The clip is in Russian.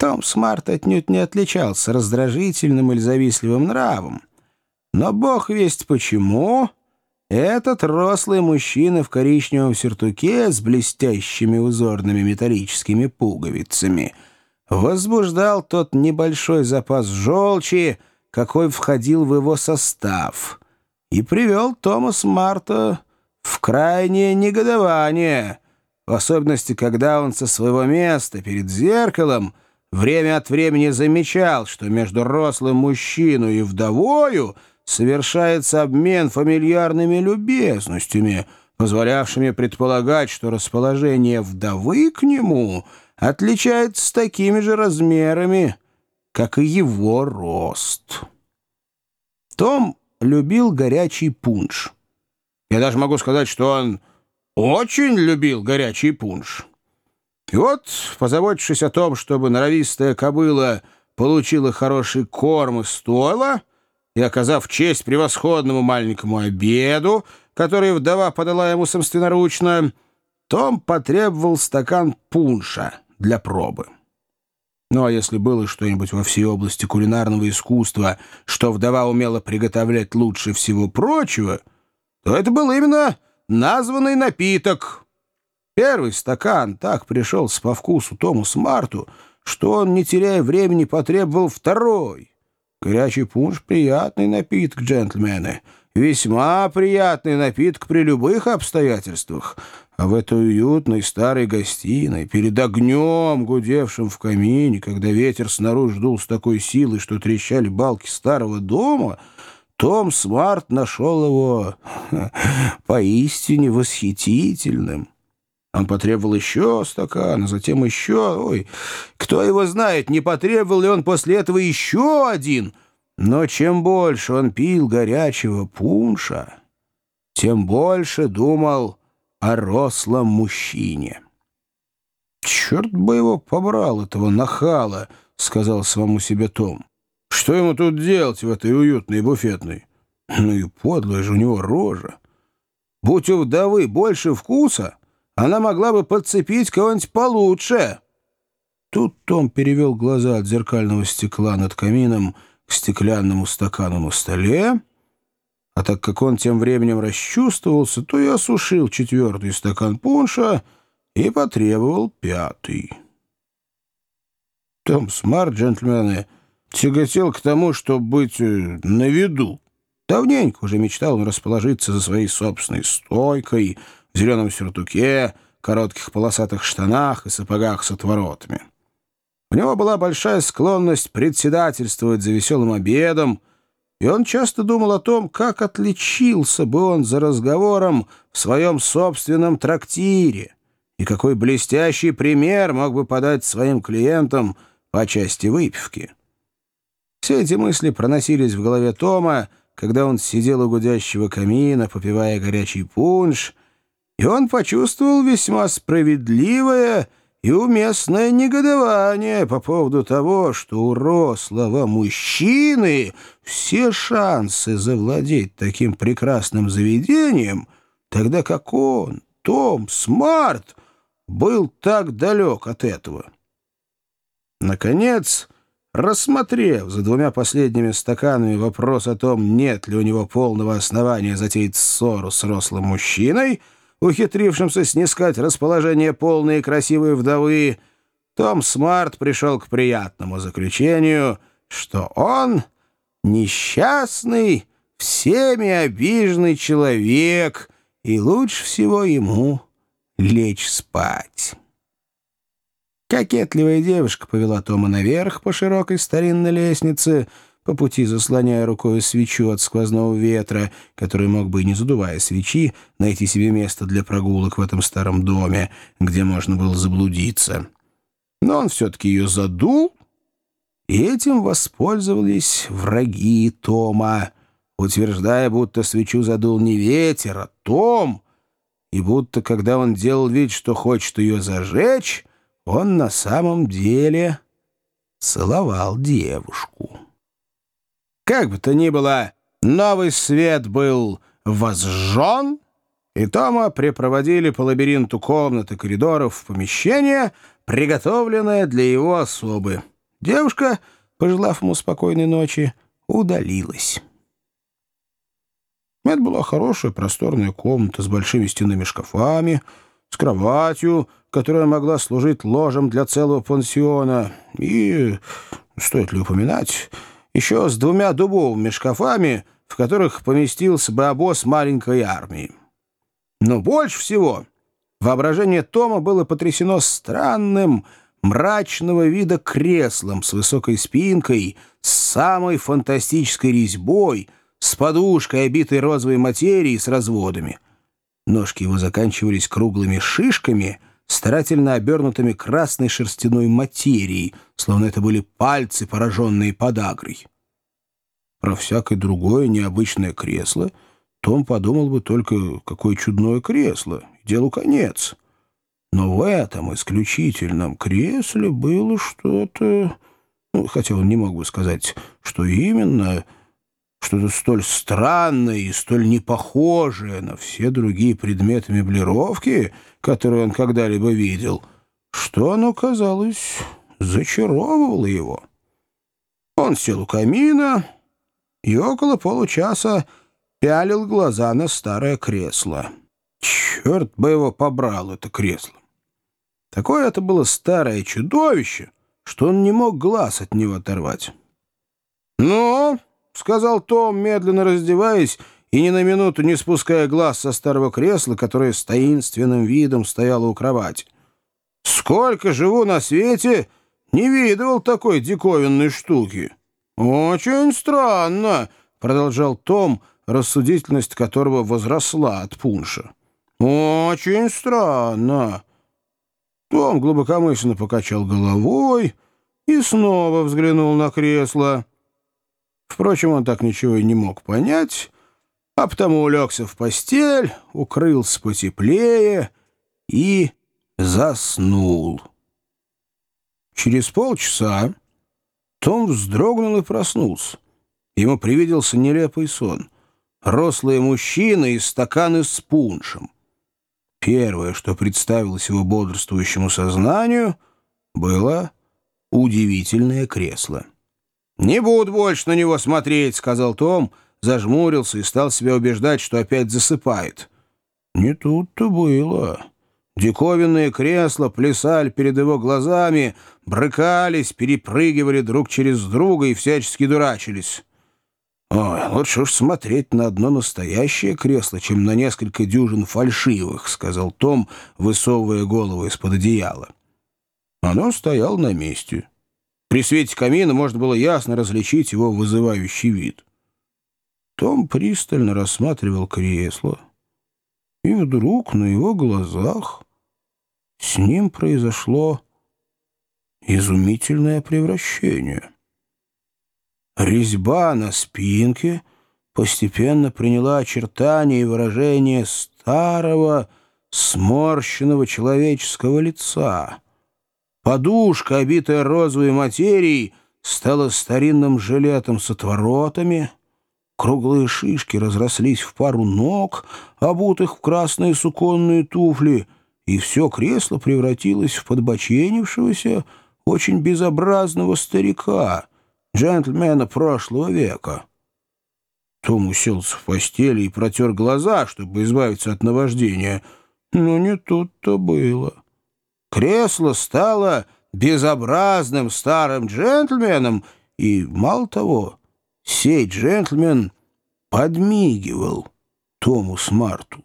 Том Смарт отнюдь не отличался раздражительным или завистливым нравом. Но бог весть почему, этот рослый мужчина в коричневом сюртуке с блестящими узорными металлическими пуговицами возбуждал тот небольшой запас желчи, какой входил в его состав, и привел Томас Марта в крайнее негодование, в особенности, когда он со своего места перед зеркалом время от времени замечал, что между рослым мужчиной и вдовою совершается обмен фамильярными любезностями, позволявшими предполагать, что расположение вдовы к нему отличается такими же размерами, как и его рост. Том любил горячий пунш. Я даже могу сказать, что он очень любил горячий пунш. И вот, позаботившись о том, чтобы норовистая кобыла получила хороший корм и стойла, и оказав честь превосходному маленькому обеду, который вдова подала ему собственноручно, том потребовал стакан пунша для пробы. Ну а если было что-нибудь во всей области кулинарного искусства, что вдова умела приготовлять лучше всего прочего, то это был именно названный напиток. Первый стакан так пришелся по вкусу Тому Смарту, что он, не теряя времени, потребовал второй. Горячий пунш — приятный напиток, джентльмены. Весьма приятный напиток при любых обстоятельствах. А в этой уютной старой гостиной, перед огнем, гудевшим в камине, когда ветер снаружи дул с такой силой, что трещали балки старого дома, Том Смарт нашел его поистине восхитительным. Он потребовал еще стакан, а затем еще... Ой, кто его знает, не потребовал ли он после этого еще один. Но чем больше он пил горячего пунша, тем больше думал о рослом мужчине. «Черт бы его побрал, этого нахала!» — сказал самому себе Том. «Что ему тут делать в этой уютной буфетной? Ну и подлая же у него рожа. Будь у вдовы больше вкуса, она могла бы подцепить кого-нибудь получше». Тут Том перевел глаза от зеркального стекла над камином к стеклянному стакану на столе, а так как он тем временем расчувствовался, то и осушил четвертый стакан пунша и потребовал пятый. Том Смарт, джентльмены, тяготел к тому, чтобы быть э, на виду. Давненько уже мечтал он расположиться за своей собственной стойкой зеленом сюртуке, коротких полосатых штанах и сапогах с отворотами. У него была большая склонность председательствовать за веселым обедом, и он часто думал о том, как отличился бы он за разговором в своем собственном трактире и какой блестящий пример мог бы подать своим клиентам по части выпивки. Все эти мысли проносились в голове Тома, когда он сидел у гудящего камина, попивая горячий пунш, и он почувствовал весьма справедливое и уместное негодование по поводу того, что у рослого мужчины все шансы завладеть таким прекрасным заведением, тогда как он, Том Смарт, был так далек от этого. Наконец, рассмотрев за двумя последними стаканами вопрос о том, нет ли у него полного основания затеять ссору с рослым мужчиной, ухитрившимся снискать расположение полной и красивой вдовы, Том Смарт пришел к приятному заключению, что он несчастный, всеми обиженный человек, и лучше всего ему лечь спать. Кокетливая девушка повела Тома наверх по широкой старинной лестнице, по пути заслоняя рукой свечу от сквозного ветра, который мог бы, не задувая свечи, найти себе место для прогулок в этом старом доме, где можно было заблудиться. Но он все-таки ее задул, и этим воспользовались враги Тома, утверждая, будто свечу задул не ветер, а Том, и будто, когда он делал вид, что хочет ее зажечь, он на самом деле целовал девушку. Как бы то ни было, новый свет был возжжен, и Тома припроводили по лабиринту комнат и коридоров в помещение, приготовленное для его особы — Девушка, пожелав ему спокойной ночи, удалилась. Это была хорошая просторная комната с большими стенными шкафами, с кроватью, которая могла служить ложем для целого пансиона, и, стоит ли упоминать, еще с двумя дубовыми шкафами, в которых поместился бы обоз маленькой армии. Но больше всего воображение Тома было потрясено странным, мрачного вида креслом с высокой спинкой, с самой фантастической резьбой, с подушкой, обитой розовой материей с разводами. Ножки его заканчивались круглыми шишками, старательно обернутыми красной шерстяной материей, словно это были пальцы, пораженные подагрой. Про всякое другое необычное кресло Том подумал бы только, какое чудное кресло, делу конец. Но в этом исключительном кресле было что-то... Ну, хотя он не мог бы сказать, что именно... Что-то столь странное и столь непохожее на все другие предметы меблировки, которые он когда-либо видел, что оно, казалось, зачаровывало его. Он сел у камина и около получаса пялил глаза на старое кресло. Черт бы его побрал, это кресло! Такое это было старое чудовище, что он не мог глаз от него оторвать. «Ну?» — сказал Том, медленно раздеваясь и ни на минуту не спуская глаз со старого кресла, которое с таинственным видом стояло у кровати. «Сколько живу на свете, не видывал такой диковинной штуки». «Очень странно», — продолжал Том, рассудительность которого возросла от пунша. «Очень странно. Том глубокомысленно покачал головой и снова взглянул на кресло. Впрочем, он так ничего и не мог понять, а потому улегся в постель, укрылся потеплее и заснул. Через полчаса Том вздрогнул и проснулся. Ему привиделся нелепый сон. Рослые мужчины и стаканы с пуншем. Первое, что представилось его бодрствующему сознанию, было удивительное кресло. «Не буду больше на него смотреть», — сказал Том, зажмурился и стал себя убеждать, что опять засыпает. Не тут-то было. Диковинные кресла плясали перед его глазами, брыкались, перепрыгивали друг через друга и всячески дурачились. «Ой, лучше уж смотреть на одно настоящее кресло, чем на несколько дюжин фальшивых», — сказал Том, высовывая голову из-под одеяла. Оно стояло на месте. При свете камина можно было ясно различить его вызывающий вид. Том пристально рассматривал кресло, и вдруг на его глазах с ним произошло изумительное превращение. Резьба на спинке постепенно приняла очертания и выражение старого, сморщенного человеческого лица. Подушка, обитая розовой материей, стала старинным жилетом с отворотами. Круглые шишки разрослись в пару ног, обутых в красные суконные туфли, и все кресло превратилось в подбоченившегося, очень безобразного старика — джентльмена прошлого века. Том уселся в постели и протер глаза, чтобы избавиться от наваждения. Но не тут-то было. Кресло стало безобразным старым джентльменом, и, мало того, сей джентльмен подмигивал Тому Смарту.